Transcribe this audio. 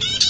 Beep!